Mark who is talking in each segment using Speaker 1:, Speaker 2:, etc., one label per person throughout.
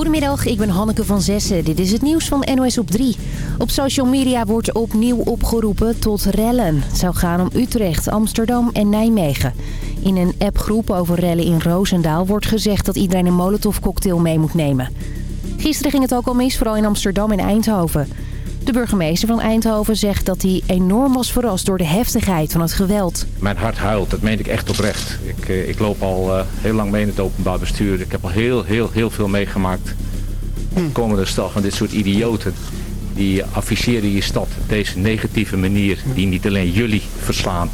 Speaker 1: Goedemiddag, ik ben Hanneke van Zessen. Dit is het nieuws van NOS op 3. Op social media wordt opnieuw opgeroepen tot rellen. Het zou gaan om Utrecht, Amsterdam en Nijmegen. In een appgroep over rellen in Roosendaal wordt gezegd dat iedereen een molotovcocktail mee moet nemen. Gisteren ging het ook al mis, vooral in Amsterdam en Eindhoven. De burgemeester van Eindhoven zegt dat hij enorm was verrast door de heftigheid van het geweld.
Speaker 2: Mijn hart huilt, dat meen ik echt oprecht. Ik, eh, ik loop al uh, heel lang mee in het openbaar bestuur. Ik heb al heel, heel, heel veel meegemaakt. Hm. Komende stad van dit soort idioten. Die afficheren je stad op deze negatieve manier. Die niet alleen jullie verslaan,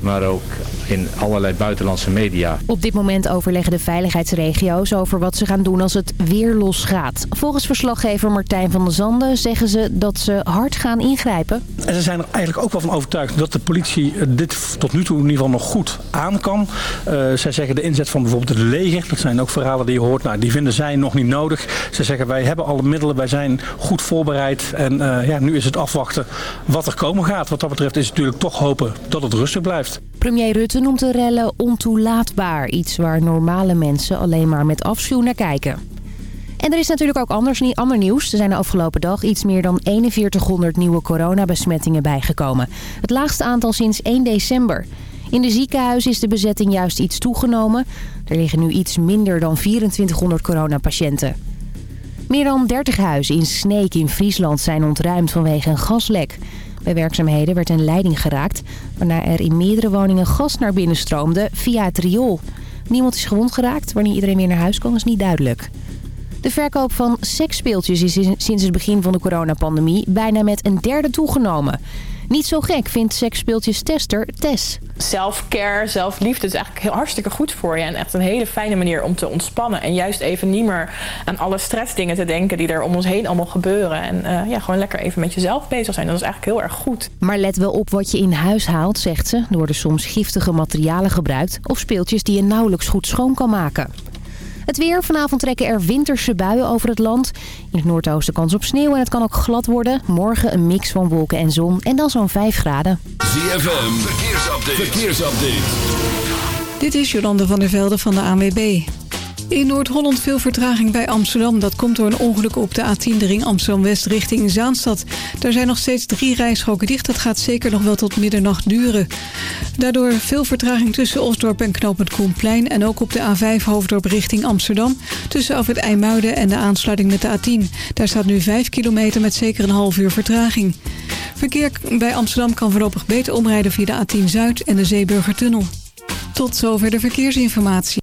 Speaker 2: maar ook in allerlei buitenlandse media.
Speaker 1: Op dit moment overleggen de veiligheidsregio's over wat ze gaan doen als het weer losgaat. Volgens verslaggever Martijn van der Zanden zeggen ze dat ze hard gaan ingrijpen.
Speaker 3: En ze zijn er eigenlijk ook wel van overtuigd dat de politie dit tot nu toe in ieder geval nog goed aan kan. Uh, zij zeggen de inzet van bijvoorbeeld het leger, dat zijn ook verhalen die je hoort, nou, die vinden zij nog niet nodig. Ze zeggen wij hebben alle middelen, wij zijn goed voorbereid en uh, ja, nu is het afwachten wat er komen gaat. Wat dat betreft is het natuurlijk toch hopen dat het rustig blijft.
Speaker 1: Premier Rutte noemt de rellen ontoelaatbaar. Iets waar normale mensen alleen maar met afschuw naar kijken. En er is natuurlijk ook anders, ander nieuws. Er zijn de afgelopen dag iets meer dan 4100 nieuwe coronabesmettingen bijgekomen. Het laagste aantal sinds 1 december. In de ziekenhuizen is de bezetting juist iets toegenomen. Er liggen nu iets minder dan 2400 coronapatiënten. Meer dan 30 huizen in Sneek in Friesland zijn ontruimd vanwege een gaslek. Bij werkzaamheden werd een leiding geraakt... waarna er in meerdere woningen gas naar binnen stroomde via het riool. Niemand is gewond geraakt. Wanneer iedereen weer naar huis kan is niet duidelijk. De verkoop van seksspeeltjes is sinds het begin van de coronapandemie bijna met een derde toegenomen. Niet zo gek vindt seksspeeltjes-tester Tess.
Speaker 4: Self-care, zelfliefde is eigenlijk heel hartstikke goed voor je. En echt een hele fijne manier om te ontspannen. En juist even niet meer aan alle stressdingen te denken die er om ons heen allemaal gebeuren. En uh, ja, gewoon lekker even met jezelf bezig zijn. Dat is eigenlijk heel erg goed.
Speaker 1: Maar let wel op wat je in huis haalt, zegt ze. Er worden soms giftige materialen gebruikt. Of speeltjes die je nauwelijks goed schoon kan maken. Het weer. Vanavond trekken er winterse buien over het land. In het noordoosten kans op sneeuw en het kan ook glad worden. Morgen een mix van wolken en zon en dan zo'n 5 graden.
Speaker 5: ZFM. Verkeersupdate. Verkeersupdate.
Speaker 6: Dit is Jolande van der Velde van de ANWB. In Noord-Holland veel vertraging bij Amsterdam. Dat komt door een ongeluk op de A10, de ring Amsterdam-West richting Zaanstad. Daar zijn nog steeds drie rijstroken dicht. Dat gaat zeker nog wel tot middernacht duren. Daardoor veel vertraging tussen Osdorp en knooppunt Koenplein... en ook op de A5 Hoofddorp richting Amsterdam... tussen af het IJmuiden en de aansluiting met de A10. Daar staat nu 5 kilometer met zeker een half uur vertraging. Verkeer bij Amsterdam kan voorlopig beter omrijden via de A10 Zuid en de Zeeburgertunnel. Tot zover de verkeersinformatie.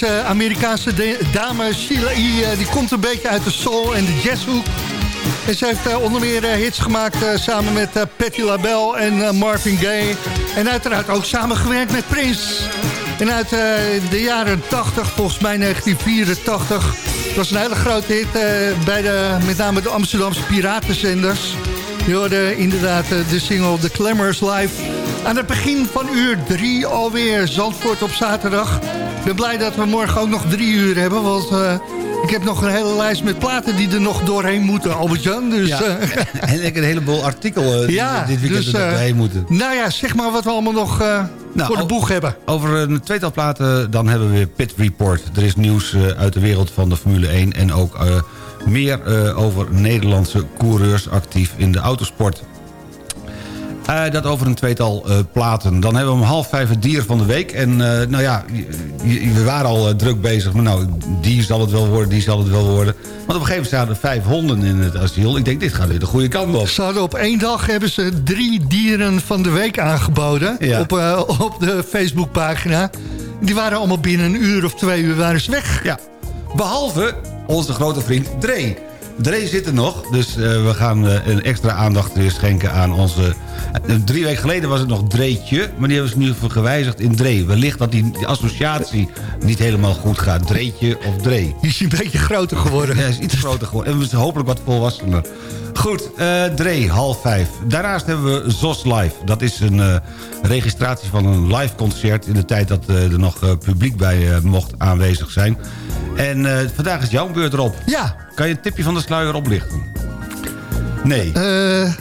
Speaker 7: Deze Amerikaanse dame Sheila E. die komt een beetje uit de soul en de jazzhoek. En ze heeft uh, onder meer uh, hits gemaakt samen met Patti LaBelle en Marvin Gaye. En uiteraard ook samengewerkt met Prince. En uit de jaren 80, volgens mij 1984... Dat was een hele grote hit bij de, met name de Amsterdamse piratenzenders. Je hoorde inderdaad de single The Clamors Live. Aan het begin van uur 3 alweer Zandvoort op zaterdag. Ik ben blij dat we morgen ook nog drie uur hebben, want... Uh, ik heb nog een hele lijst met platen die er nog doorheen moeten, Albert-Jan. Dus,
Speaker 8: ja. Uh, en ik een heleboel artikelen die ja, dit weekend dus, er doorheen moeten.
Speaker 7: Nou ja, zeg maar wat we allemaal nog nou, voor de boeg hebben.
Speaker 8: Over een tweetal platen, dan hebben we weer Pit Report. Er is nieuws uit de wereld van de Formule 1 en ook meer over Nederlandse coureurs actief in de autosport. Uh, dat over een tweetal uh, platen. Dan hebben we om half vijf het dier van de week. En uh, nou ja, we waren al druk bezig. Maar nou, die zal het wel worden, die zal het wel worden. Want op een gegeven moment staan er vijf honden in het asiel. Ik denk, dit gaat weer de goede kant op.
Speaker 7: Ze hadden op één dag hebben ze drie dieren van de week aangeboden. Ja. Op, op de Facebookpagina. Die waren allemaal binnen een uur of twee uur waren ze weg.
Speaker 8: Ja. Behalve onze grote vriend Dree. Dree zit er nog, dus uh, we gaan uh, een extra aandacht weer schenken aan onze... Uh, drie weken geleden was het nog Dreetje, maar die hebben ze nu gewijzigd in Dree. Wellicht dat die, die associatie niet helemaal goed gaat. Dreetje of Dree.
Speaker 7: Die is een beetje groter geworden.
Speaker 8: Ja, is iets groter geworden. En we zijn hopelijk wat volwassener. Goed, uh, Dree, half vijf. Daarnaast hebben we ZOS Live. Dat is een uh, registratie van een live concert... in de tijd dat uh, er nog publiek bij mocht aanwezig zijn. En vandaag is jouw beurt erop.
Speaker 7: Ja.
Speaker 8: Kan je een tipje van de sluier oplichten? Nee.
Speaker 7: Eh...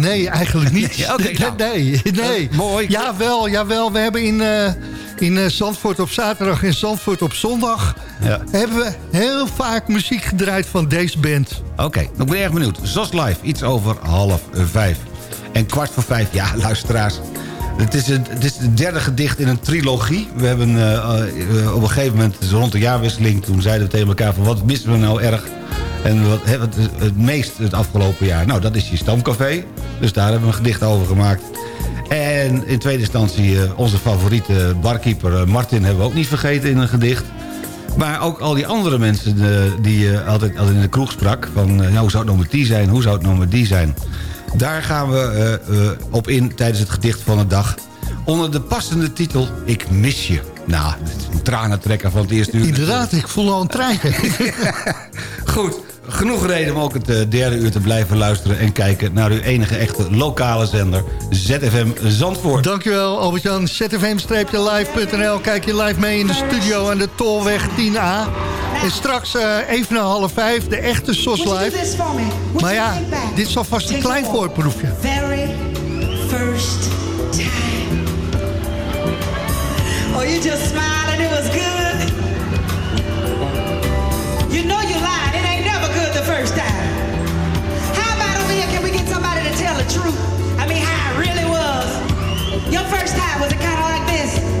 Speaker 7: Nee, eigenlijk niet.
Speaker 8: Nee, okay, nou.
Speaker 7: nee, nee.
Speaker 8: Uh, mooi.
Speaker 7: Jawel, jawel. We hebben in, uh, in uh, Zandvoort op zaterdag en Zandvoort op zondag... Ja. hebben we heel vaak muziek gedraaid van deze band.
Speaker 8: Oké, okay, ik ben erg benieuwd. ZOS Live, iets over half vijf. En kwart voor vijf, ja, luisteraars... Het is, het, is het derde gedicht in een trilogie. We hebben uh, op een gegeven moment, rond de jaarwisseling... toen zeiden we tegen elkaar van wat missen we nou erg... En wat hebben we het, meest het afgelopen jaar? Nou, dat is je stamcafé. Dus daar hebben we een gedicht over gemaakt. En in tweede instantie onze favoriete barkeeper Martin... hebben we ook niet vergeten in een gedicht. Maar ook al die andere mensen eh, die je altijd, altijd in de kroeg sprak... van eh, nou, hoe zou het nou met die zijn, hoe zou het nou met die zijn... daar gaan we eh, eh, op in tijdens het gedicht van de dag... onder de passende titel Ik mis je. Nou, is een tranentrekker van het eerste uur.
Speaker 7: Inderdaad, ik voel al een trein.
Speaker 8: Goed, genoeg reden om ook het eh, derde uur te blijven luisteren... en kijken naar uw enige echte lokale zender, ZFM Zandvoort.
Speaker 7: Dankjewel Albert-Jan. zfm-live.nl. Kijk je live mee in de studio aan de Tolweg 10A. En straks eh, even na half vijf, de echte SOS Live. Maar ja, dit is alvast een klein voorproefje.
Speaker 9: Very first time. Oh, you just smiled and it was good. Truth? I mean, how it really was. Your first time was it kind of like this?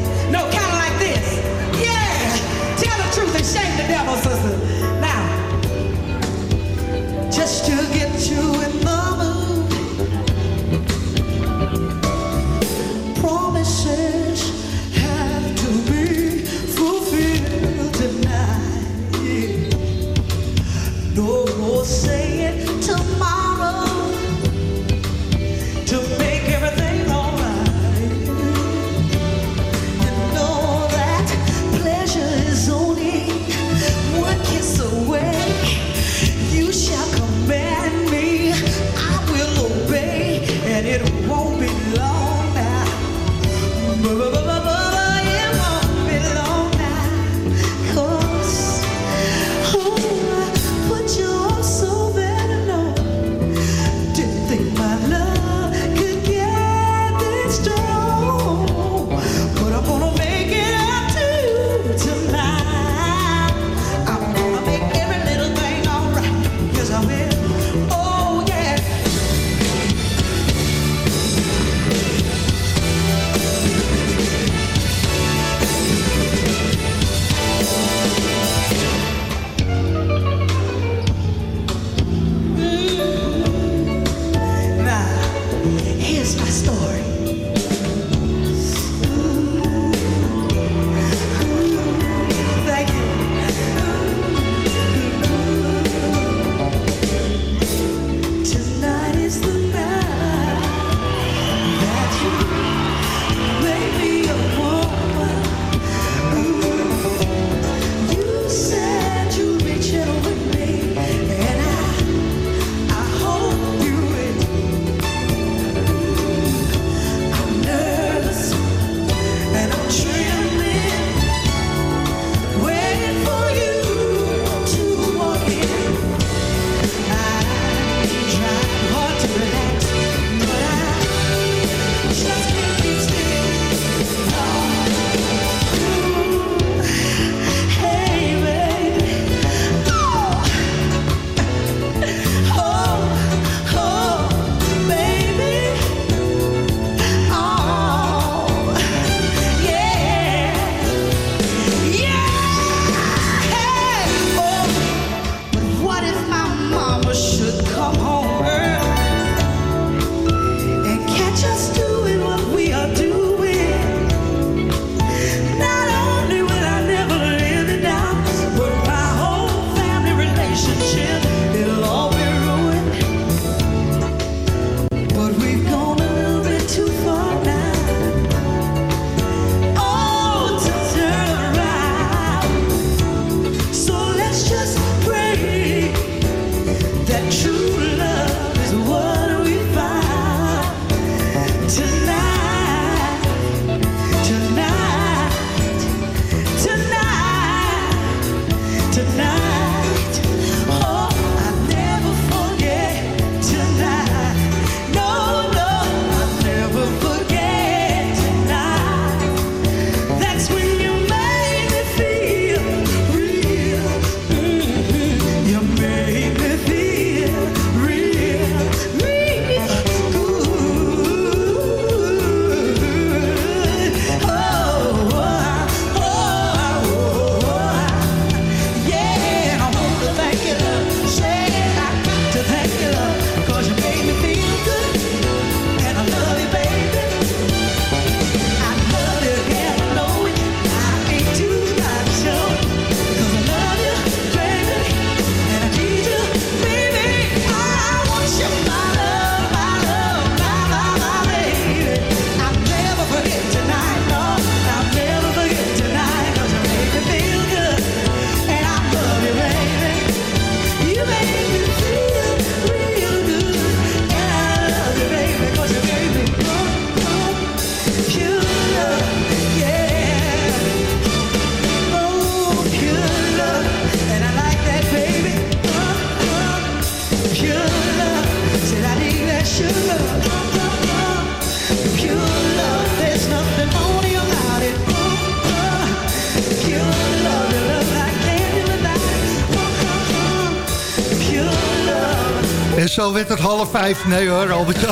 Speaker 10: Werd het half vijf. Nee hoor, Albert.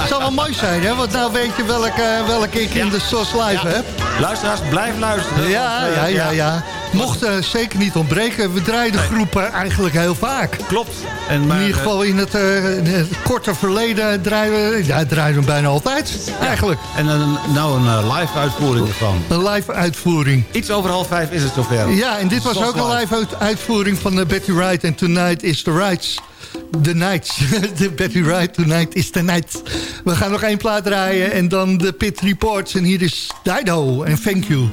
Speaker 10: Het zou wel mooi zijn, hè? Want nou weet je welke, welke ik in de SOS Live heb.
Speaker 8: Luisteraars, blijf luisteren.
Speaker 10: Ja,
Speaker 8: want,
Speaker 10: ja,
Speaker 8: eh,
Speaker 10: ja, ja. Mocht eh, zeker niet ontbreken. We draaien de groepen eigenlijk heel vaak.
Speaker 8: Klopt. En maar,
Speaker 10: in ieder geval in het, eh, in het korte verleden draaien we, ja, draaien we bijna altijd, eigenlijk.
Speaker 8: En een, nou een eh, live uitvoering ervan.
Speaker 10: Een live uitvoering.
Speaker 8: Iets over half vijf is het zover.
Speaker 10: Ja, en dit was
Speaker 8: Sos
Speaker 10: ook een live uit- uitvoering van eh, Betty Wright. En Tonight is the Rights. The Nights. de Betty Wright, Tonight is the Night. We gaan nog één plaat draaien en dan de Pit Reports. En hier is Dido en Thank You.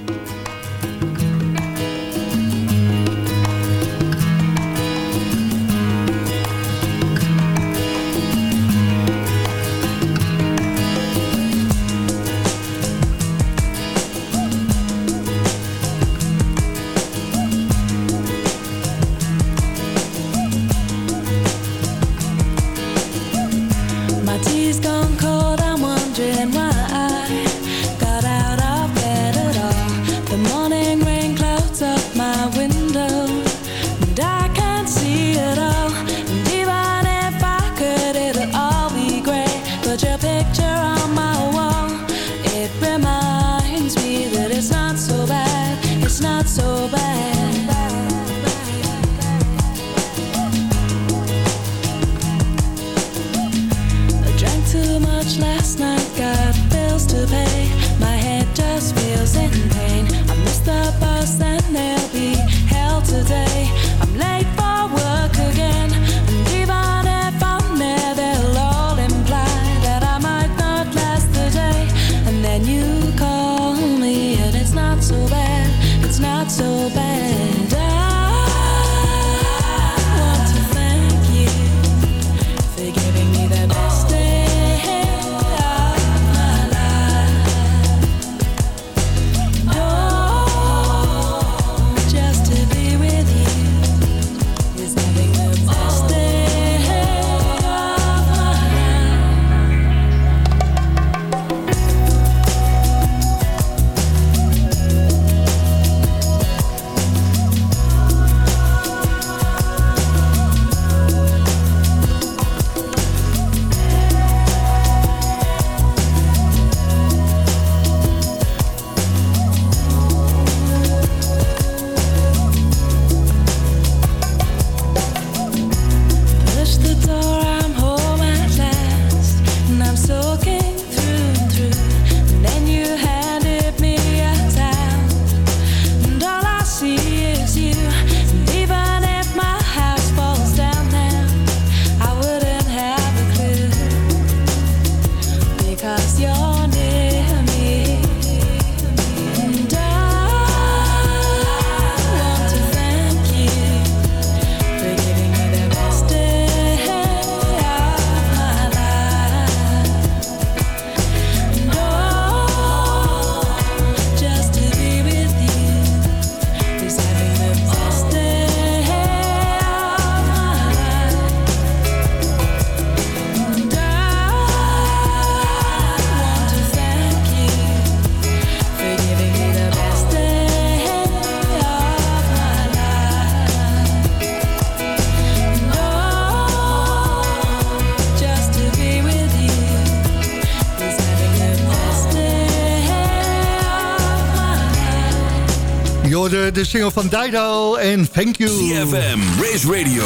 Speaker 10: De single van Dido en Thank You.
Speaker 5: CFM, Race Radio,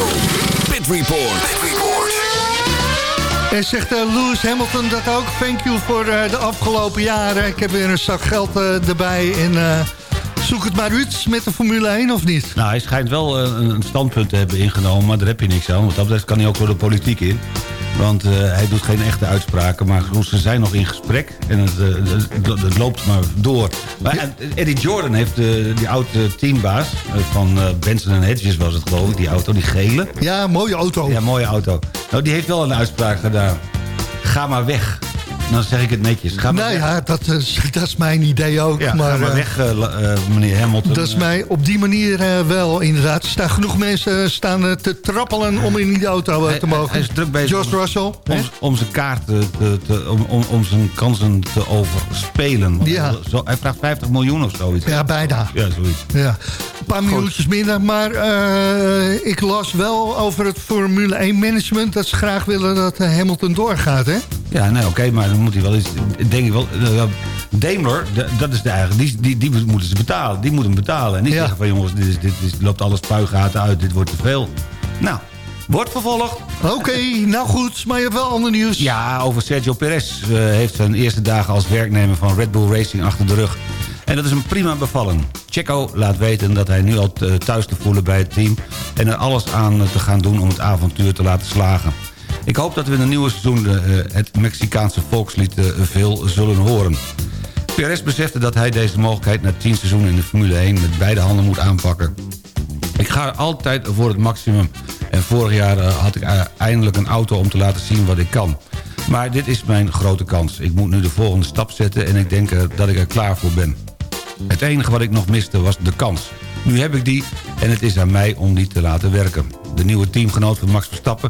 Speaker 5: Pit Report.
Speaker 10: En zegt eh, Lewis Hamilton dat ook. Thank you voor eh, de afgelopen jaren. Ik heb weer een zak geld eh, erbij. En eh, zoek het maar uit met de Formule 1 of niet?
Speaker 8: Nou, hij schijnt wel een standpunt te hebben ingenomen, maar daar heb je niks aan. Want dat betreft kan hij ook door de politiek in. Want eh, hij doet geen echte uitspraken, maar ze zijn nog in gesprek. En het, eh, het, loopt maar door. Maar eh, Eddie Jordan heeft die oude teambaas van Benson en Hedges was het geloof ik, die auto, die gele.
Speaker 10: Ja, mooie auto.
Speaker 8: Ja, mooie auto. Nou, die heeft wel een uitspraak gedaan. Ga maar weg. Dan zeg ik het netjes. Ga maar
Speaker 7: nou
Speaker 8: weg.
Speaker 7: ja, dat is, dat is mijn idee ook.
Speaker 8: Ja,
Speaker 7: maar, eh,
Speaker 8: weg, eh, eh, meneer Hamilton.
Speaker 7: Dat is mij op die manier eh, wel, inderdaad. Er staan genoeg mensen staan eh, te trappelen om in die auto eh,
Speaker 8: Hij-
Speaker 7: te mogen.
Speaker 8: hij is druk bezig
Speaker 7: George
Speaker 8: om-
Speaker 7: Russell.
Speaker 8: Om, om zijn kaart te, om, om, om zijn kansen te overspelen.
Speaker 7: Ja.
Speaker 8: Zo, hij vraagt 50 miljoen of zoiets.
Speaker 7: Ja, bijna.
Speaker 8: Ja, zoiets.
Speaker 7: Ja. Een paar minuutjes minder, maar eh, ik las wel over het Formule 1 management... dat ze graag willen dat eh, Hamilton doorgaat, hè?
Speaker 8: Ja, nee, oké, maar dan moet hij wel eens... Denk ik wel... eh, Daimler, dat is de eigen... Die, die, die moeten ze betalen. Die moeten hem betalen. En niet
Speaker 7: Ja.
Speaker 8: zeggen van jongens, dit, is, dit is, loopt alles spuigaten uit. Dit wordt te veel. Nou, wordt vervolgd.
Speaker 7: Oké, nou goed, maar je hebt wel ander nieuws.
Speaker 8: Ja, over Sergio Perez eh, heeft zijn eerste dagen als werknemer van Red Bull Racing achter de rug. En dat is hem prima bevallen. Checo laat weten dat hij nu al eh, thuis te voelen bij het team... en er alles aan te gaan doen om het avontuur te laten slagen. Ik hoop dat we in het nieuwe seizoen eh, het Mexicaanse volkslied eh, veel zullen horen. Perez besefte dat hij deze mogelijkheid na 10 seizoenen in de Formule 1 met beide handen moet aanpakken. Ik ga altijd voor het maximum. En vorig jaar eh, had ik eindelijk een auto om te laten zien wat ik kan. Maar dit is mijn grote kans. Ik moet nu de volgende stap zetten en ik denk dat ik er klaar voor ben. Het enige wat ik nog miste was de kans. Nu heb ik die en het is aan mij om die te laten werken. De nieuwe teamgenoot van Max Verstappen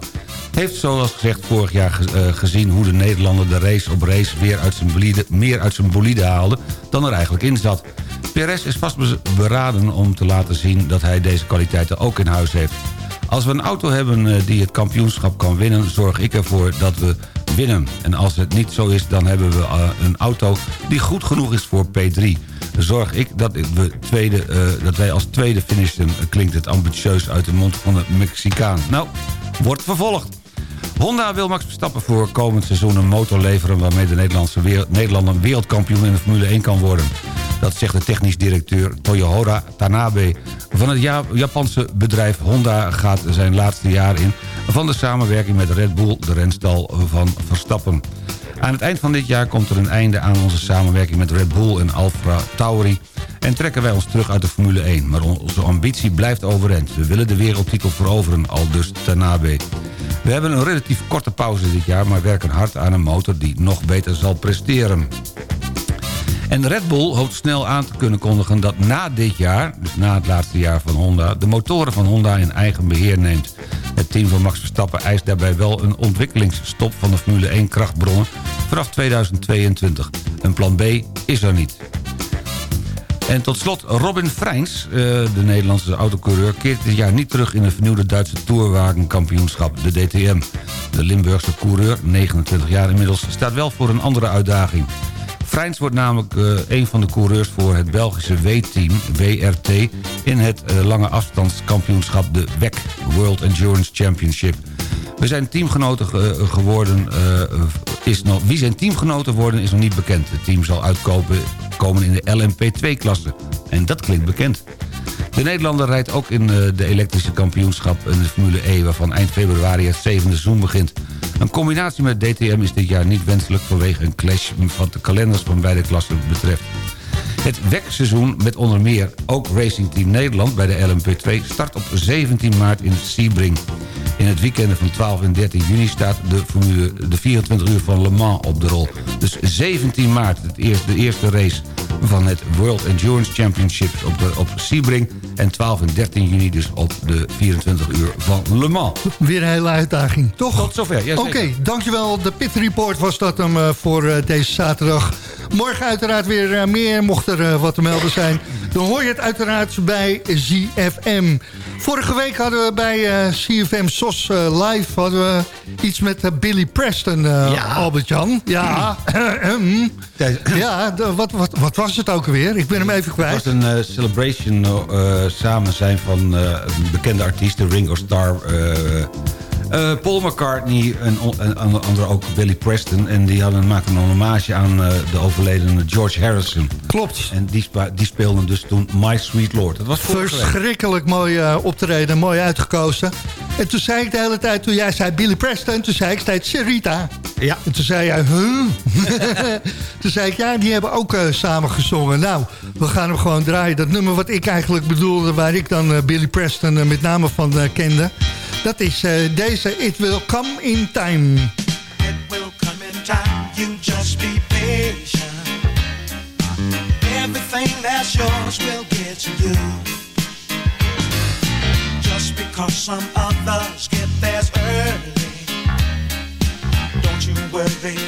Speaker 8: heeft zoals gezegd vorig jaar eh, gezien... hoe de Nederlander de race op race weer uit zijn meer uit zijn bolide haalde dan er eigenlijk in zat. Perez is vast be- beraden om te laten zien dat hij deze kwaliteiten ook in huis heeft. Als we een auto hebben eh, die het kampioenschap kan winnen... zorg ik ervoor dat we winnen. En als het niet zo is, dan hebben we eh, een auto die goed genoeg is voor P3. Zorg ik dat, we tweede, eh, dat wij als tweede finishen... klinkt het ambitieus uit de mond van de Mexicaan. Nou, wordt vervolgd. Honda wil Max Verstappen voor komend seizoen een motor leveren... waarmee de Nederlandse wereld, Nederlander wereldkampioen in de Formule 1 kan worden. Dat zegt de technisch directeur Toyohora Tanabe. Van het Ja- Japanse bedrijf Honda gaat zijn laatste jaar in... van de samenwerking met Red Bull, de renstal van Verstappen. Aan het eind van dit jaar komt er een einde aan onze samenwerking met Red Bull en Alfa Tauri... en trekken wij ons terug uit de Formule 1. Maar onze ambitie blijft overeind. We willen de wereldtitel veroveren, al dus Tanabe. We hebben een relatief korte pauze dit jaar... maar werken hard aan een motor die nog beter zal presteren. En Red Bull hoopt snel aan te kunnen kondigen dat na dit jaar... dus na het laatste jaar van Honda... de motoren van Honda in eigen beheer neemt. Het team van Max Verstappen eist daarbij wel een ontwikkelingsstop... van de Formule 1 krachtbronnen vanaf 2022. Een plan B is er niet. En tot slot Robin Freins, eh, de Nederlandse autocoureur... keert dit jaar niet terug in de vernieuwde Duitse Tourwagenkampioenschap, de DTM. De Limburgse coureur, 29 jaar inmiddels, staat wel voor een andere uitdaging. Freins wordt namelijk eh, een van de coureurs voor het Belgische W-team, WRT... in het eh, lange afstandskampioenschap, de WEC, World Endurance Championship. We zijn teamgenoten ge- geworden, eh, is nog, wie zijn teamgenoten worden is nog niet bekend. Het team zal uitkopen komen in de LMP2-klasse. En dat klinkt bekend. De Nederlander rijdt ook in eh, de elektrische kampioenschap de Formule E... waarvan eind februari het zevende seizoen begint. Een combinatie met DTM is dit jaar niet wenselijk... vanwege een clash wat de kalenders van beide klassen betreft. Het WEC-seizoen met onder meer ook Racing Team Nederland bij de LMP2... start op 17 maart in Sebring. In het weekend van 12 en 13 juni staat de, formule, de 24 uur van Le Mans op de rol. Dus 17 maart, het de eerste race van het World Endurance Championships op, de, op Sebring... en 12 en 13 juni dus op de 24 uur van Le Mans.
Speaker 7: Weer een hele uitdaging, toch?
Speaker 8: Tot zover,
Speaker 7: Oké, dankjewel. De Pit Report was dat hem eh, voor eh, deze zaterdag. Morgen uiteraard weer eh, meer, mocht er eh, wat te melden zijn. Dan hoor je het uiteraard bij ZFM. Vorige week hadden we bij eh, CFM SOS Live hadden we iets met Billy Preston,
Speaker 8: Ja.
Speaker 7: Albert-Jan. Ja, Hm. ja de- wat, wat, wat was het ook alweer? Ik ben hem even
Speaker 8: Het
Speaker 7: kwijt.
Speaker 8: was een celebration samen zijn van bekende artiesten, Ringo Starr... eh, eh, Paul McCartney en, on- en onder andere ook Billy Preston. En die hadden, maakten een hommage aan eh, de overledene George Harrison.
Speaker 7: Klopt.
Speaker 8: En die, die speelden dus toen My Sweet Lord. Dat was.
Speaker 7: Verschrikkelijk mooi eh, optreden, mooi uitgekozen. En toen zei ik de hele tijd, toen jij zei Billy Preston... toen zei ik steeds Sarita.
Speaker 8: Ja.
Speaker 7: En toen zei jij, huh? toen zei ik, ja, die hebben ook samen gezongen. Nou, we gaan hem gewoon draaien. Dat nummer wat ik eigenlijk bedoelde... waar ik dan Billy Preston met name van kende... dat is eh, deze It Will Come In Time.
Speaker 11: It will come in time.
Speaker 9: you just be patient. Everything that's yours will get to you. Just because some others get theirs early, don't you worry,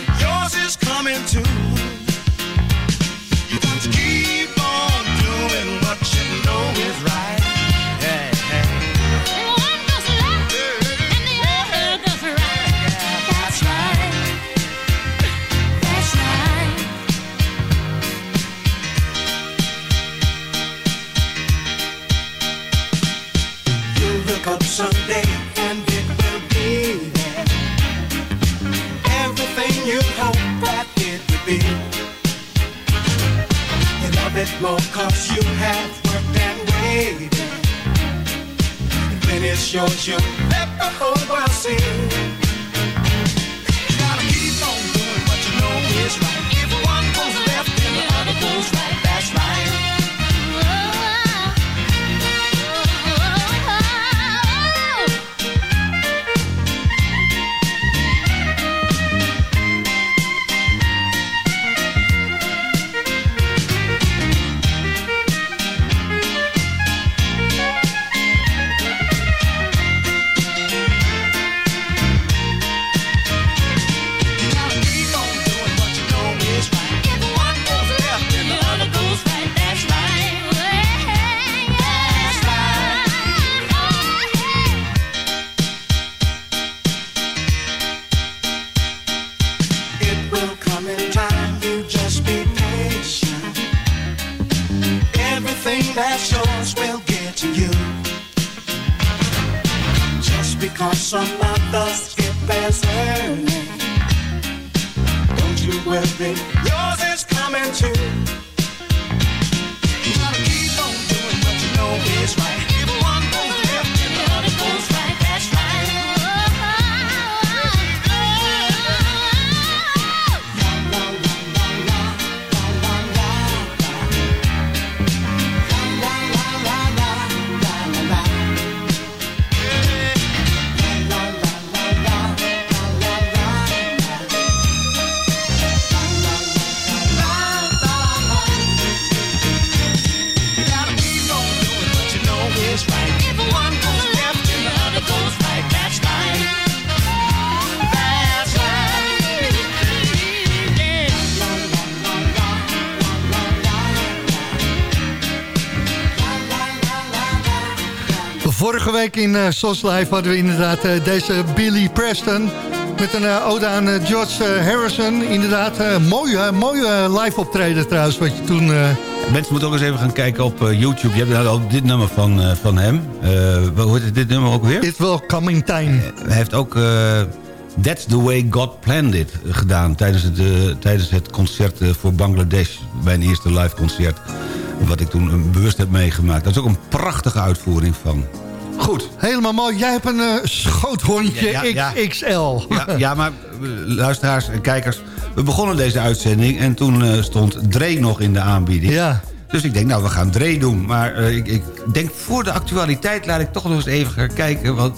Speaker 7: week in uh, SOS Live hadden we inderdaad eh, deze Billy Preston... met een eh, ode aan eh, George eh, Harrison. Inderdaad, eh, mooie, mooie live optreden trouwens, wat je toen... eh,
Speaker 8: Mensen moeten ook eens even gaan kijken op eh, YouTube. Je hebt nou ook dit nummer van, eh, van hem. Eh, hoe heet dit nummer ook weer?
Speaker 7: It Will Come in Time.
Speaker 8: Hij heeft ook eh, That's the Way God Planned It gedaan... tijdens het, eh, tijdens het concert eh, voor Bangladesh. Mijn eerste live concert. Wat ik toen eh, bewust heb meegemaakt. Dat is ook een prachtige uitvoering van. Goed.
Speaker 7: Helemaal mooi. Jij hebt een eh, schoothondje
Speaker 8: Ja, ja, ja.
Speaker 7: XXL.
Speaker 8: Ja, maar eh, luisteraars en kijkers... we begonnen deze uitzending en toen eh, stond Dre nog in de aanbieding.
Speaker 7: Ja.
Speaker 8: Dus ik denk, nou, we gaan Dre doen. Maar ik, ik denk, voor de actualiteit laat ik toch nog eens even gaan kijken... want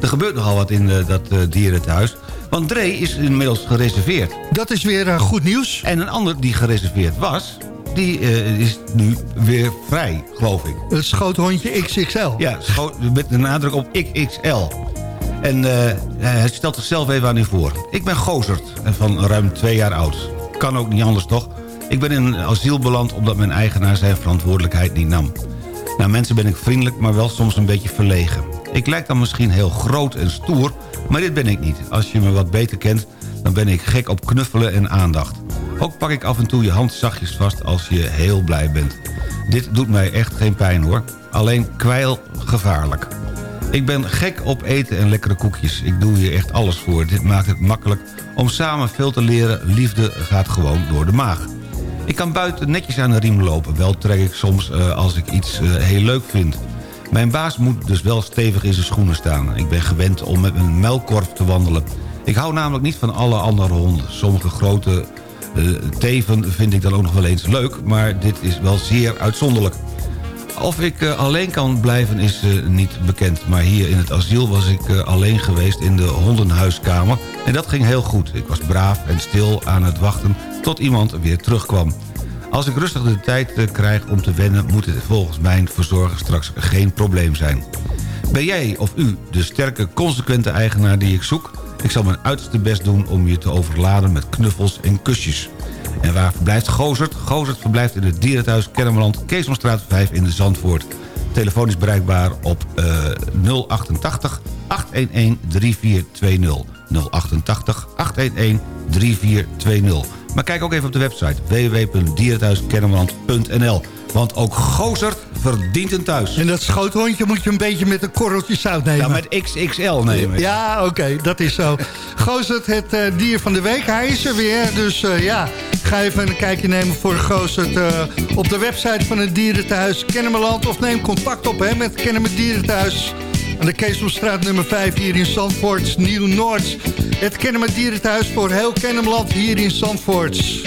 Speaker 8: er gebeurt nogal wat in dat eh, dierenthuis. Want Dre is inmiddels gereserveerd.
Speaker 7: Dat is weer goed nieuws.
Speaker 8: En een ander die gereserveerd was... die eh, is nu weer vrij, geloof ik.
Speaker 7: Het schoothondje XXL.
Speaker 8: Ja, met de nadruk op XXL. En eh, hij stelt zichzelf even aan u voor. Ik ben Gozert en van ruim twee jaar oud. Kan ook niet anders, toch? Ik ben in een asiel beland omdat mijn eigenaar zijn verantwoordelijkheid niet nam. Nou, mensen ben ik vriendelijk, maar wel soms een beetje verlegen. Ik lijk dan misschien heel groot en stoer, maar dit ben ik niet. Als je me wat beter kent, dan ben ik gek op knuffelen en aandacht. Ook pak ik af en toe je hand zachtjes vast als je heel blij bent. Dit doet mij echt geen pijn hoor. Alleen kwijl gevaarlijk. Ik ben gek op eten en lekkere koekjes. Ik doe hier echt alles voor. Dit maakt het makkelijk om samen veel te leren. Liefde gaat gewoon door de maag. Ik kan buiten netjes aan de riem lopen. Wel trek ik soms eh, als ik iets eh, heel leuk vind. Mijn baas moet dus wel stevig in zijn schoenen staan. Ik ben gewend om met mijn melkkorf te wandelen. Ik hou namelijk niet van alle andere honden. Sommige grote teven vind ik dan ook nog wel eens leuk... maar dit is wel zeer uitzonderlijk. Of ik eh, alleen kan blijven is eh, niet bekend. Maar hier in het asiel was ik eh, alleen geweest in de hondenhuiskamer. En dat ging heel goed. Ik was braaf en stil aan het wachten tot iemand weer terugkwam. Als ik rustig de tijd eh, krijg om te wennen... moet het volgens mijn verzorger straks geen probleem zijn. Ben jij of u de sterke, consequente eigenaar die ik zoek? Ik zal mijn uiterste best doen om je te overladen met knuffels en kusjes. En waar verblijft Gozert? Gozert verblijft in het dierenthuis Kennemerland... Keesomstraat 5 in de Zandvoort. Telefoon is bereikbaar op eh 088 811 3420. 088 811 3420. Maar kijk ook even op de website www.dierenthuiskennemerland.nl. Want ook Gozert verdient een thuis.
Speaker 7: En dat schoothondje moet je een beetje met een korreltje zout nemen.
Speaker 8: Ja, met XXL nemen.
Speaker 7: Ja, oké, dat is zo. Gozert, het eh, dier van de week, hij is er weer. Dus eh, ja, ga even een kijkje nemen voor Gozert uh, op de website van het dierenthuis Kennemerland. Of neem contact op hè, met Kennemer Dierenthuis. Aan de Keesomstraat nummer 5 hier in Zandvoort, Nieuw-Noord. Het Kennemer Dierenthuis voor heel Kennemerland hier in Zandvoort.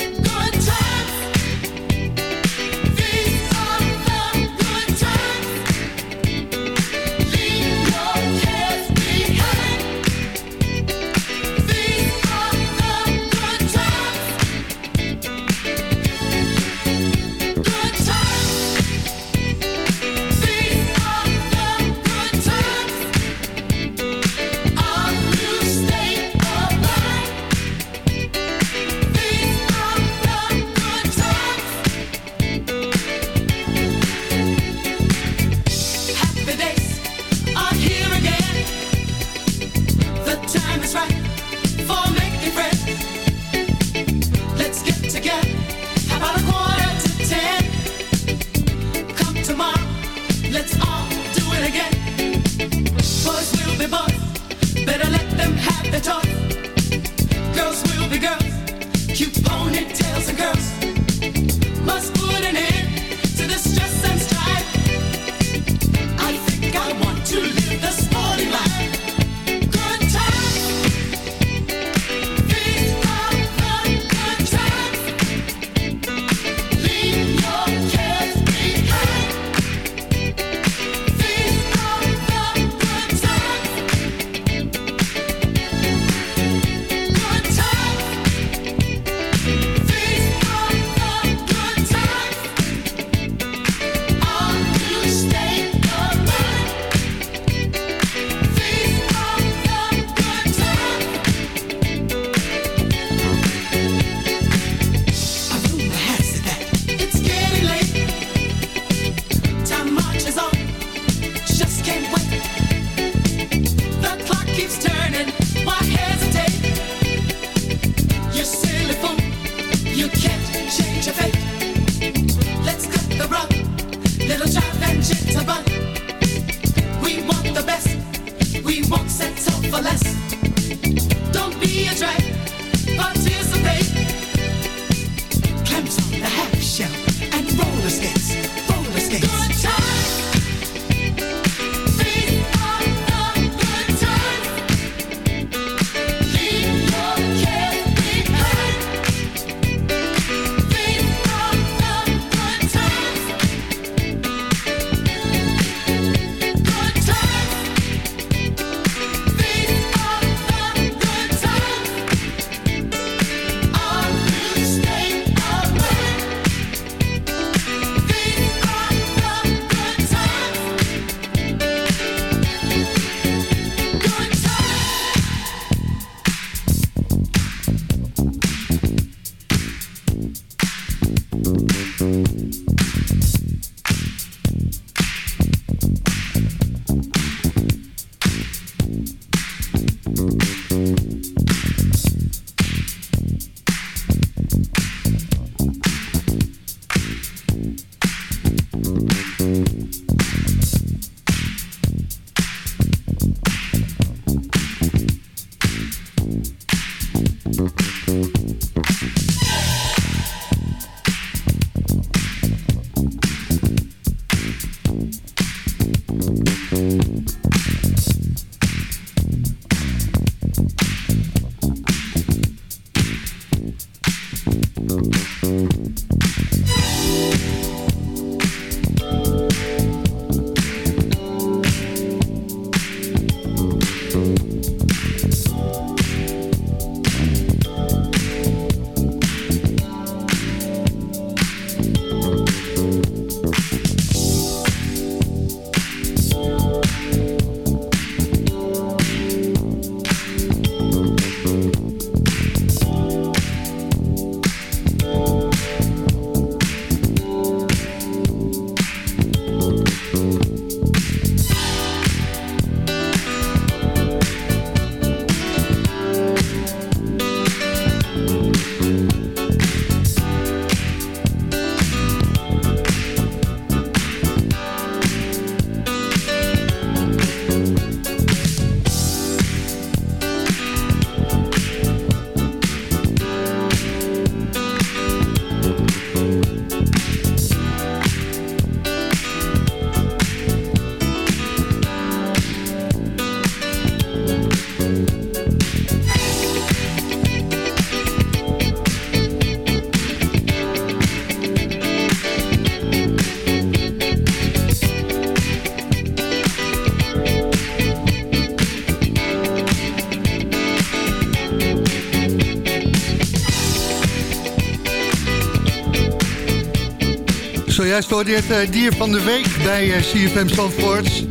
Speaker 7: Zojuist hoorde je het eh, dier van de week bij eh, CFM Zandvoort.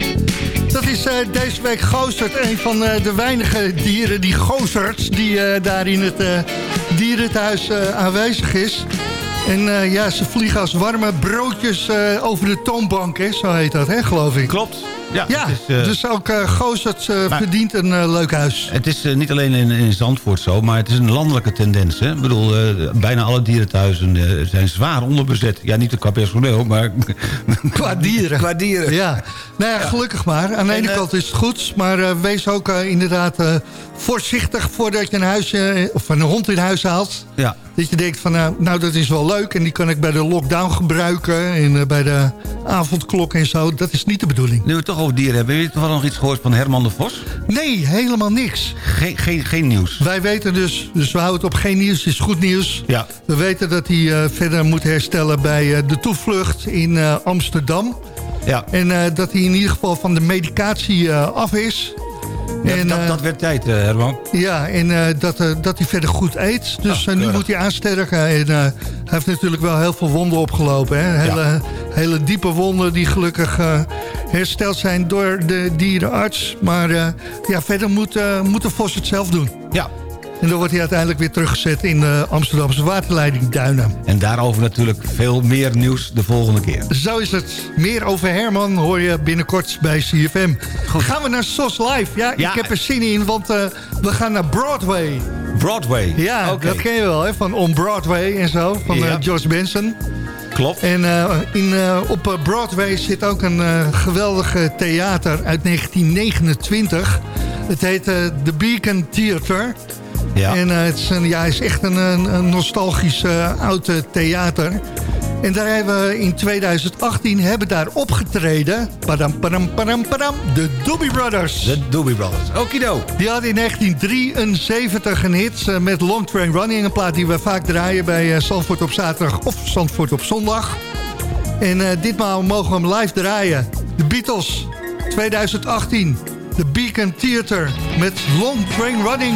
Speaker 7: Dat is eh, deze week Gozert, een van de weinige dieren, die Gozerts... die daar in het eh, dierenthuis eh, aanwezig is. En ja, ze vliegen als warme broodjes over de toonbank, hè? zo heet dat, hè, geloof ik.
Speaker 8: Klopt. Ja,
Speaker 7: Ja,
Speaker 8: het is, eh,
Speaker 7: dus ook uh, Gozert verdient een leuk huis.
Speaker 8: Het is niet alleen in, in Zandvoort zo, maar het is een landelijke tendens. Hè? Ik bedoel, bijna alle dierenthuizen zijn zwaar onderbezet. Ja, niet qua personeel, maar...
Speaker 7: Qua dieren.
Speaker 8: qua dieren.
Speaker 7: Ja, nou ja, gelukkig maar. Aan de
Speaker 8: En,
Speaker 7: ene kant is het goed, maar wees ook inderdaad voorzichtig voordat je een, huisje, of een hond in huis haalt.
Speaker 8: Ja.
Speaker 7: Dat je denkt van, nou, nou, dat is wel leuk en die kan ik bij de lockdown gebruiken en bij de avondklok en zo. Dat is niet de bedoeling.
Speaker 8: Nu we toch over dieren hebben, heb je toevallig nog iets gehoord van Herman de Vos?
Speaker 7: Nee, helemaal niks.
Speaker 8: Geen, geen, geen nieuws.
Speaker 7: Wij weten dus, dus we houden het op geen nieuws, is goed nieuws.
Speaker 8: Ja.
Speaker 7: We weten dat hij eh, verder moet herstellen bij eh, de toevlucht in eh, Amsterdam.
Speaker 8: Ja.
Speaker 7: En dat hij in ieder geval van de medicatie af is.
Speaker 8: Ja,
Speaker 7: En,
Speaker 8: dat,
Speaker 7: eh,
Speaker 8: dat werd tijd, eh, Herman.
Speaker 7: Ja, en eh, dat, dat hij verder goed eet. Dus nu moet hij aansterken. En hij heeft natuurlijk wel heel veel wonden opgelopen. Hè? Hele, hele diepe wonden die gelukkig hersteld zijn door de dierenarts. Maar ja, verder moet, moet de Vos het zelf doen.
Speaker 8: Ja.
Speaker 7: En dan wordt hij uiteindelijk weer teruggezet in de Amsterdamse waterleiding Duinen.
Speaker 8: En daarover natuurlijk veel meer nieuws de volgende keer.
Speaker 7: Zo is het. Meer over Herman hoor je binnenkort bij CFM. Gaan we naar SOS Live? Ja,
Speaker 8: Ja.
Speaker 7: ik heb er zin in, want eh, we gaan naar Broadway.
Speaker 8: Broadway.
Speaker 7: Ja, dat ken je wel, hè? van On Broadway en zo, van
Speaker 8: Ja.
Speaker 7: eh, George Benson.
Speaker 8: Klopt.
Speaker 7: En eh, in, eh, op eh, Broadway zit ook een eh geweldig eh, theater uit 1929. Het heet eh, The Beacon Theater.
Speaker 8: Ja.
Speaker 7: En eh, het is, een, ja, het is echt een, een, nostalgisch eh, oud eh, theater. En daar hebben we in 2018 hebben daar opgetreden. Padam, padam, padam, padam. De Doobie Brothers.
Speaker 8: De Doobie Brothers. Okido.
Speaker 7: Die hadden in 1973 een hit met Long Train Running. Een plaat die we vaak draaien bij Zandvoort op zaterdag of Zandvoort op zondag. En ditmaal mogen we hem live draaien. De Beatles, 2018. De Beacon Theater met Long Train Running.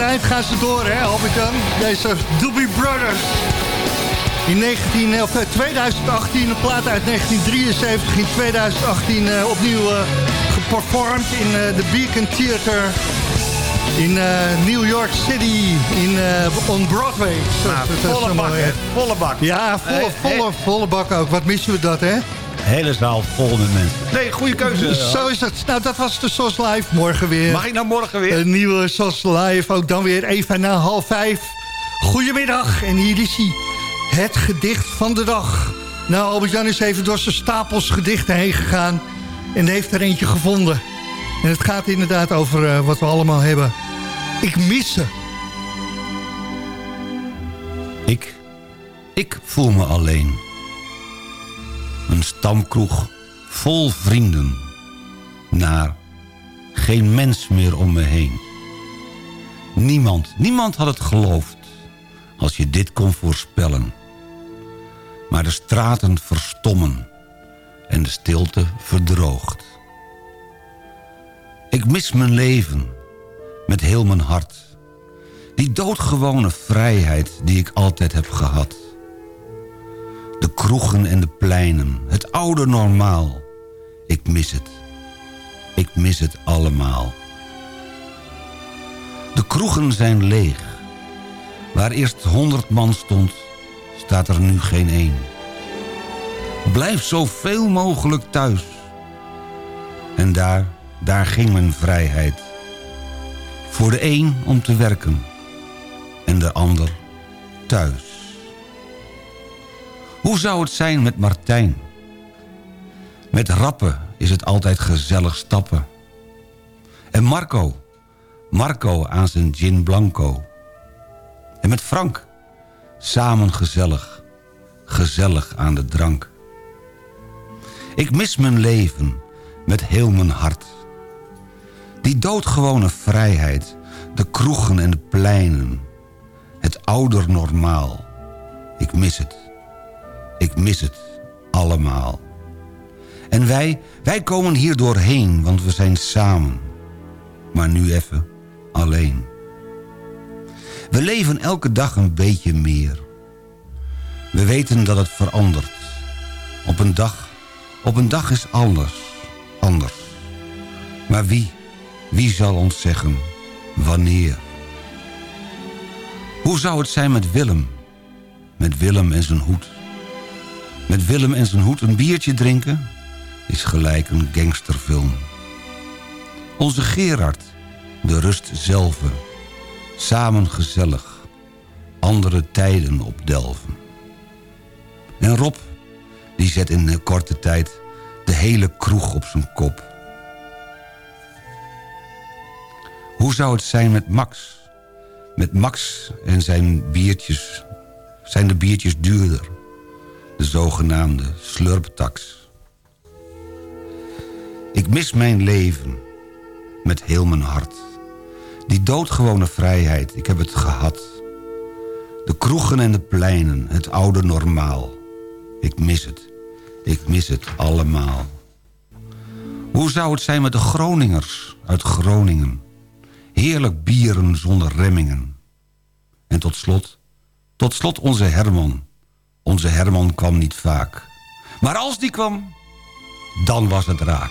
Speaker 7: Eind gaan ze door, hè, Albert-Jan? Deze Doobie Brothers. In 19, of, eh, 2018, een plaat uit 1973. In 2018 eh, opnieuw eh, geperformd in eh, de Beacon Theater... In eh, New York City, in, eh, on Broadway. Zo,
Speaker 8: Nou,
Speaker 7: is
Speaker 8: volle bak, hè? Volle bak.
Speaker 7: Ja, volle, volle, volle bak ook. Wat missen we dat, hè?
Speaker 8: Hele zaal vol met mensen. Nee, goede keuze.
Speaker 7: Zo is het. Nou, dat was de SOS Live. Morgen weer.
Speaker 8: Mag ik nou morgen weer?
Speaker 7: Een nieuwe SOS Live. Ook dan weer even na half vijf. Goedemiddag. En hier is hij. Het gedicht van de dag. Nou, Albert-Jan is even door zijn stapels gedichten heen gegaan. En heeft er eentje gevonden. En het gaat inderdaad over eh, wat we allemaal hebben. Ik mis ze.
Speaker 8: Ik, ik voel me alleen. Een stamkroeg vol vrienden. Naar geen mens meer om me heen. Niemand, niemand had het geloofd. Als je dit kon voorspellen. Maar de straten verstommen. En de stilte verdroogt. Ik mis mijn leven. Met heel mijn hart. Die doodgewone vrijheid die ik altijd heb gehad. De kroegen en de pleinen, het oude normaal. Ik mis het. Ik mis het allemaal. De kroegen zijn leeg. Waar eerst honderd man stond, staat er nu geen één. Blijf zoveel mogelijk thuis. En daar, daar ging mijn vrijheid. Voor de een om te werken en de ander thuis. Hoe zou het zijn met Martijn? Met Rappe is het altijd gezellig stappen. En Marco, Marco aan zijn gin blanco. En met Frank, samen gezellig, gezellig aan de drank. Ik mis mijn leven met heel mijn hart. Die doodgewone vrijheid, de kroegen en de pleinen. Het ouder normaal. Ik mis het. Ik mis het allemaal. En wij, wij komen hier doorheen, want we zijn samen. Maar nu even alleen. We leven elke dag een beetje meer. We weten dat het verandert. Op een dag, op een dag is alles anders. Maar wie, wie zal ons zeggen wanneer? Hoe zou het zijn met Willem? Met Willem en zijn hoed. Met Willem en zijn hoed een biertje drinken... is gelijk een gangsterfilm. Onze Gerard, de rust zelf. Samen gezellig. Andere tijden op delven. En Rob, die zet in een korte tijd... de hele kroeg op zijn kop. Hoe zou het zijn met Max... Met Max en zijn biertjes zijn de biertjes duurder. De zogenaamde slurptax. Ik mis mijn leven met heel mijn hart. Die doodgewone vrijheid, ik heb het gehad. De kroegen en de pleinen, het oude normaal. Ik mis het, ik mis het allemaal. Hoe zou het zijn met de Groningers uit Groningen? Heerlijk bieren zonder remmingen. En tot slot, tot slot onze Herman. Onze Herman kwam niet vaak. Maar als die kwam, dan was het raak.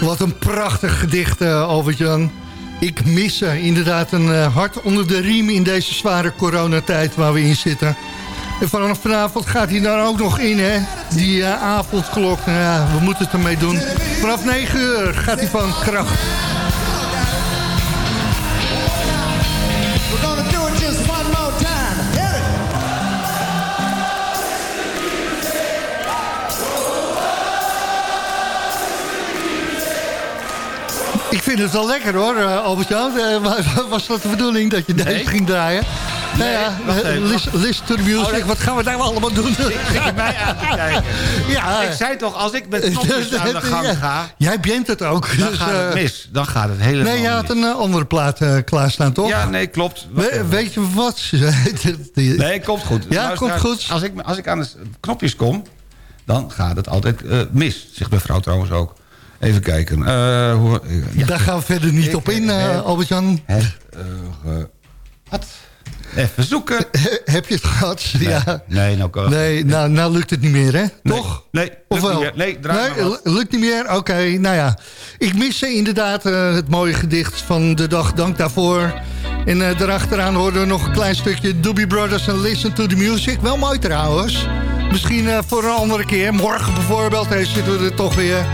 Speaker 7: Wat een prachtig gedicht, uh, Albert-Jan. Ik mis ze. Inderdaad een uh, hart onder de riem in deze zware coronatijd waar we in zitten. En vanaf vanavond gaat hij dan ook nog in, hè? Die uh, avondklok. Nou ja, we moeten het ermee doen. Vanaf 9 uur gaat hij van kracht. Ik vind het wel lekker hoor, uh, Albert-Jan. Uh, was dat de bedoeling dat je nee. deze ging draaien? Nee, nou ja, listen, to the music. Oh, wat gaan we daar allemaal doen?
Speaker 8: Mij aan te kijken? Ja. Ik zei toch, als ik met knopjes aan de gang ga...
Speaker 7: Jij bent het ook.
Speaker 8: Dan dus, gaat het mis. Dan gaat het helemaal
Speaker 7: Nee, je had een uh, andere plaat uh, klaarstaan, toch?
Speaker 8: Ja, nee, klopt.
Speaker 7: We, weet je wat?
Speaker 8: nee, komt goed.
Speaker 7: Ja, Luister, komt goed.
Speaker 8: Als ik, als ik aan de knopjes kom, dan gaat het altijd uh, mis. Zegt mijn vrouw trouwens ook. Even kijken. Eh, hoe, ja.
Speaker 7: Daar gaan we verder niet op in, uh, Albert-Jan.
Speaker 8: wat? Even zoeken.
Speaker 7: Heb je het gehad?
Speaker 8: Nee,
Speaker 7: ja.
Speaker 8: nee, nou, kan
Speaker 7: nee nou, nou lukt het niet meer, hè?
Speaker 8: Nee,
Speaker 7: Toch?
Speaker 8: Nee,
Speaker 7: of wel?
Speaker 8: Nee
Speaker 7: lukt niet meer? Oké, nou ja. Ik mis inderdaad uh, het mooie gedicht van de dag. Dank daarvoor. En uh, daarachteraan hoorden we nog een klein stukje Doobie Brothers en Listen to the Music. Wel mooi trouwens. Misschien uh, voor een andere keer. Morgen bijvoorbeeld hey, zitten we er toch weer.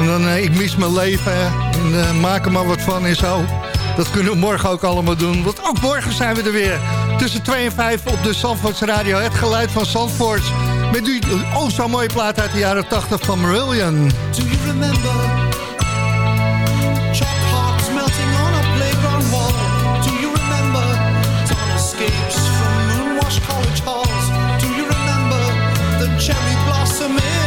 Speaker 7: En dan, ik mis mijn leven. En maak er maar wat van en zo. Dat kunnen we morgen ook allemaal doen. Want ook morgen zijn we er weer. Tussen 2 en 5 op de Zandvoorts Radio. Het geluid van Zandvoort. Met u oh zo'n mooie plaat uit de jaren 80 van Marillion.
Speaker 11: Do you remember escapes from moonwash college? Do you remember the cherry blossom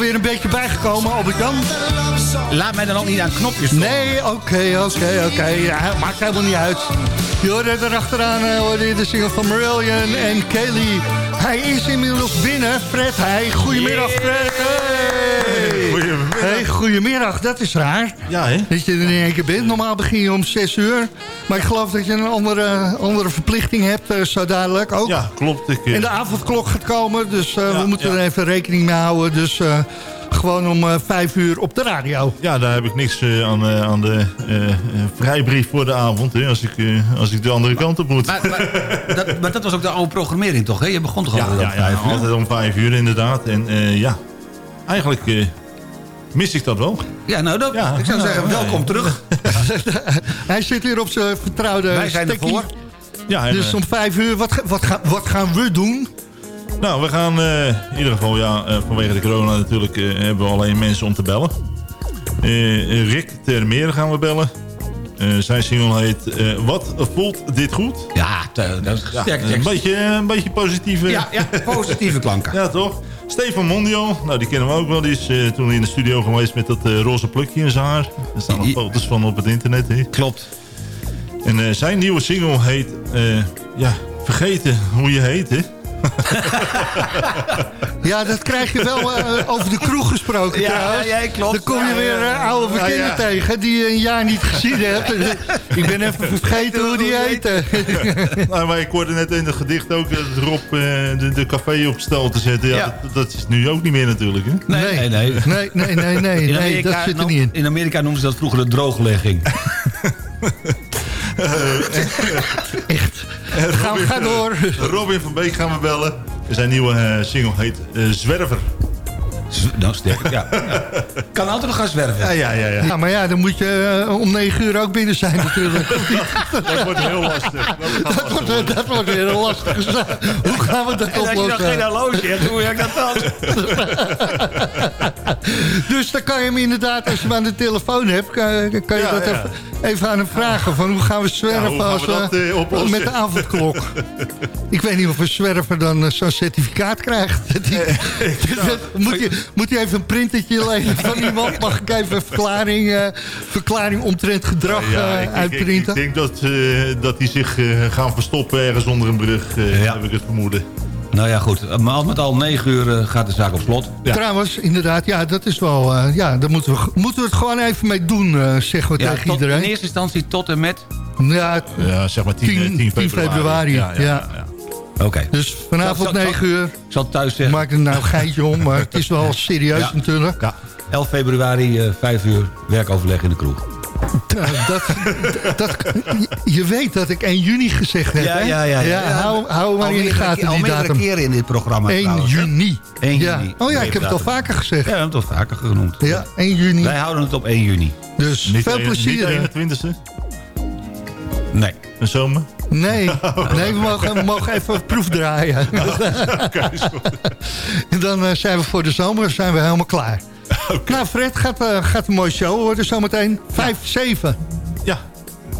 Speaker 7: Alweer een beetje bijgekomen, Albert-Jan?
Speaker 8: Laat mij dan ook niet aan knopjes
Speaker 7: Nee, oké, oké, oké. Ja, maakt helemaal niet uit. Je hoorde erachteraan uh, hoorde je de single van Marillion en Kelly. Hij is inmiddels binnen. Fred, hij. Goedemiddag, Fred.
Speaker 12: Goedemiddag.
Speaker 7: Dat is raar.
Speaker 12: Ja, hè?
Speaker 7: Dat je er in één keer bent. Normaal begin je om 6 uur. Maar ik geloof dat je een andere, andere verplichting hebt, uh, zo dadelijk ook.
Speaker 12: Ja, klopt. Ik, uh...
Speaker 7: En de avondklok gaat komen, dus uh,
Speaker 12: Ja,
Speaker 7: we moeten
Speaker 12: ja.
Speaker 7: er even rekening mee houden. Dus uh, gewoon om uh, 5 uur op de radio.
Speaker 12: Ja, daar heb ik niks uh, aan, uh, aan de uh, vrijbrief voor de avond. Hè, als, ik, uh, als ik de andere kant op moet.
Speaker 8: Maar, maar, dat, maar dat was ook de oude programmering toch? Hè? Je begon toch
Speaker 12: ja,
Speaker 8: altijd
Speaker 12: ja,
Speaker 8: om vijf
Speaker 12: ja,
Speaker 8: uur?
Speaker 12: altijd om vijf uur inderdaad. En uh, ja, eigenlijk uh, mis ik dat wel.
Speaker 8: Ja, nou, dat,
Speaker 12: Ja.
Speaker 8: ik zou zeggen,
Speaker 12: Ja,
Speaker 8: welkom
Speaker 12: ja.
Speaker 8: terug.
Speaker 7: Hij zit hier op zijn vertrouwde
Speaker 8: Wij zijn
Speaker 7: stekkie.
Speaker 8: ervoor.
Speaker 12: Ja, en,
Speaker 7: Dus
Speaker 12: eh,
Speaker 7: om 5 uur, wat, wat, ga- wat gaan we doen?
Speaker 12: Nou, we gaan eh, in ieder geval, ja, eh, vanwege de corona natuurlijk, eh, hebben we alleen mensen om te bellen. Eh, Rick Termeer gaan we bellen. Eh, zijn single heet eh, Wat voelt dit goed?
Speaker 8: Ja, dat is
Speaker 12: Ja, een, beetje, een beetje positieve...
Speaker 8: Ja, ja, positieve klanken.
Speaker 12: ja, toch? Stefan Mondial, nou die kennen we ook wel. Die is eh, toen in de studio geweest met dat eh, roze plukje in zijn haar. Er staan nog foto's van op het internet.
Speaker 8: Klopt.
Speaker 12: En eh, zijn nieuwe single heet... ja, Vergeten hoe je heet, hè?
Speaker 7: Ja, dat krijg je wel eh, over de kroeg gesproken
Speaker 8: Ja,
Speaker 7: trouwens.
Speaker 8: ja, ja, klopt.
Speaker 7: Dan kom je weer eh, oude bekenden
Speaker 12: ja.
Speaker 7: tegen die je een jaar niet gezien hebt. ik ben even vergeten hoe die heette.
Speaker 12: nou, maar ik hoorde net in het gedicht ook dat Rob eh, de, de café op stal te zetten. Ja,
Speaker 8: Ja.
Speaker 12: Dat, dat is nu ook niet meer natuurlijk, hè?
Speaker 8: Nee, nee, nee.
Speaker 7: Nee, nee, nee, nee,
Speaker 8: In
Speaker 7: nee
Speaker 8: Amerika,
Speaker 7: dat zit er niet in.
Speaker 8: in Amerika noemen ze dat vroeger de drooglegging.
Speaker 7: Ga, ga door.
Speaker 12: Robin van Beek gaan we bellen. Zijn nieuwe eh, single heet eh, Zwerver.
Speaker 8: Nou, sterk. Ja. ja. Kan altijd nog gaan zwerven.
Speaker 12: Ja, ja, ja. ja.
Speaker 7: Ja, maar ja, dan moet je eh, om negen uur ook binnen zijn natuurlijk.
Speaker 12: Dat wordt heel lastig. Dat gaat
Speaker 7: Dat
Speaker 12: lastig
Speaker 7: wordt,
Speaker 12: worden.
Speaker 7: dat wordt weer een lastige zaak. Hoe gaan we dat
Speaker 8: En als je nog geen
Speaker 7: oplossen?
Speaker 8: horloge hebt, hoe werkt dat dan?
Speaker 7: Dus dan kan je hem inderdaad, als je hem aan de telefoon hebt... kan, kan je
Speaker 12: Ja,
Speaker 7: dat
Speaker 12: ja.
Speaker 7: Even, even aan hem vragen. Van hoe gaan we zwerven
Speaker 12: gaan
Speaker 7: als
Speaker 12: we dat, eh, oplossen?
Speaker 7: met de avondklok? Ik weet niet of een zwerver dan eh, zo'n certificaat krijgt. Die- moet, je, moet je even een printertje lenen van iemand? Mag ik even een verklaring, eh, verklaring omtrent gedrag
Speaker 12: Ja,
Speaker 7: eh,
Speaker 12: ik, ik, ik,
Speaker 7: uitprinten?
Speaker 12: ik denk dat, eh, dat die zich eh, gaan verstoppen ergens onder een brug, eh,
Speaker 8: Ja.
Speaker 12: heb ik het vermoeden.
Speaker 8: Nou ja, goed. Maar al met al negen uur eh, gaat de zaak op slot.
Speaker 7: Trouwens, inderdaad, ja, dat is wel... eh, ja, daar moeten we, moeten we het gewoon even mee doen, eh, zeggen we
Speaker 8: Ja,
Speaker 7: tegen
Speaker 8: tot, in
Speaker 7: iedereen.
Speaker 8: eerste instantie tot en met...
Speaker 7: Ja,
Speaker 12: Ja, zeg maar 10,
Speaker 7: 10
Speaker 12: 10,
Speaker 7: 10 februari, ja.
Speaker 8: Oké.
Speaker 7: Dus vanavond
Speaker 8: Zal- zal-
Speaker 7: 9 uur.
Speaker 8: Ik zal het thuis zeggen.
Speaker 7: Maak er nou een geitje om, maar het is wel serieus
Speaker 8: Ja.
Speaker 7: natuurlijk.
Speaker 8: Ja. 11 februari, eh 5 uur, werkoverleg in de kroeg.
Speaker 7: Nou, dat, dat, je weet dat ik 1 juni gezegd heb, hè? hou, hou maar in de gaten
Speaker 8: Al
Speaker 7: die
Speaker 8: meerdere
Speaker 7: datum.
Speaker 8: keren in dit programma
Speaker 7: 1
Speaker 8: trouwens, hè?
Speaker 7: juni.
Speaker 8: 1
Speaker 7: Ja.
Speaker 8: juni.
Speaker 7: Oh ja, ik heb het al vaker gezegd.
Speaker 8: Ja, we hebben het al vaker genoemd.
Speaker 7: Ja, 1 juni.
Speaker 8: Wij houden het op 1 juni.
Speaker 7: Dus
Speaker 12: Niet
Speaker 7: veel plezier.
Speaker 12: Niet de 21ste,
Speaker 8: Nee.
Speaker 12: een zomer.
Speaker 7: Nee, nee we, mogen, we mogen even proef draaien.
Speaker 12: Goed.
Speaker 7: En dan eh, zijn we voor de zomer zijn we helemaal klaar. Nou, Fred, gaat, eh, gaat een mooie show worden zometeen. 5, 7.
Speaker 12: Ja,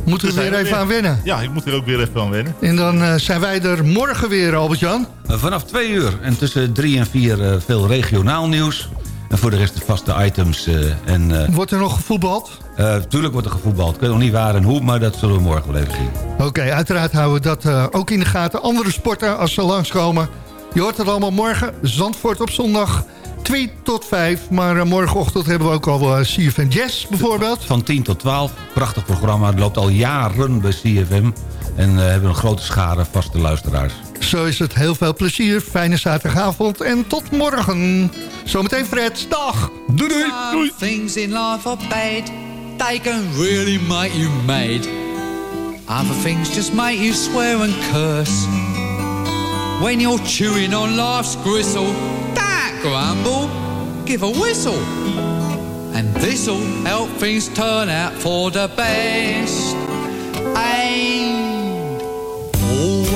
Speaker 7: Moeten we
Speaker 12: Daar
Speaker 7: weer even aan wennen.
Speaker 12: ja, ik moet er ook weer even aan wennen.
Speaker 7: En dan eh, zijn wij er morgen weer, Albert-Jan.
Speaker 8: Vanaf 2 uur en tussen 3 en 4 eh, veel regionaal nieuws. En voor de rest de vaste items. eh, en eh,
Speaker 7: Wordt er nog gevoetbald?
Speaker 8: eh, tuurlijk wordt er gevoetbald. Ik weet nog niet waar en hoe, maar dat zullen we morgen wel even zien.
Speaker 7: Oké, uiteraard houden we dat ook in de gaten. Andere sporten, als ze langskomen. Je hoort het allemaal morgen. Zandvoort op zondag 2 tot 5. Maar morgenochtend hebben we ook al uh, CFM Jazz bijvoorbeeld.
Speaker 8: Van 10 tot 12. Prachtig programma. Het loopt al jaren bij CFM. En uh, hebben een grote schare vaste luisteraars.
Speaker 7: Zo is het. Heel veel plezier. Fijne zaterdagavond. En tot morgen. Zometeen Fred. Dag. Doei doei. doei.
Speaker 13: Things in life are bad. They can really make you mad. Other things just make you swear and curse. When you're chewing on life's gristle, that grumble, give a whistle. And this'll help things turn out for the best. And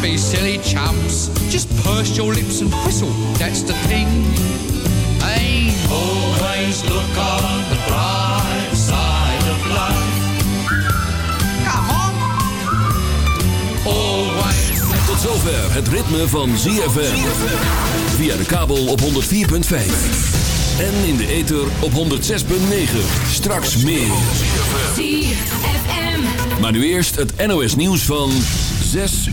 Speaker 13: don't be silly chumps. Just purse your lips and whistle, that's the thing. Hey, always look on the bright side of life. Come on. Always.
Speaker 5: Tot zover het ritme van ZFM. Via de kabel op 104.5. En in de ether op 106.9. Straks meer.
Speaker 14: ZFM.
Speaker 5: Maar nu eerst het NOS nieuws van 6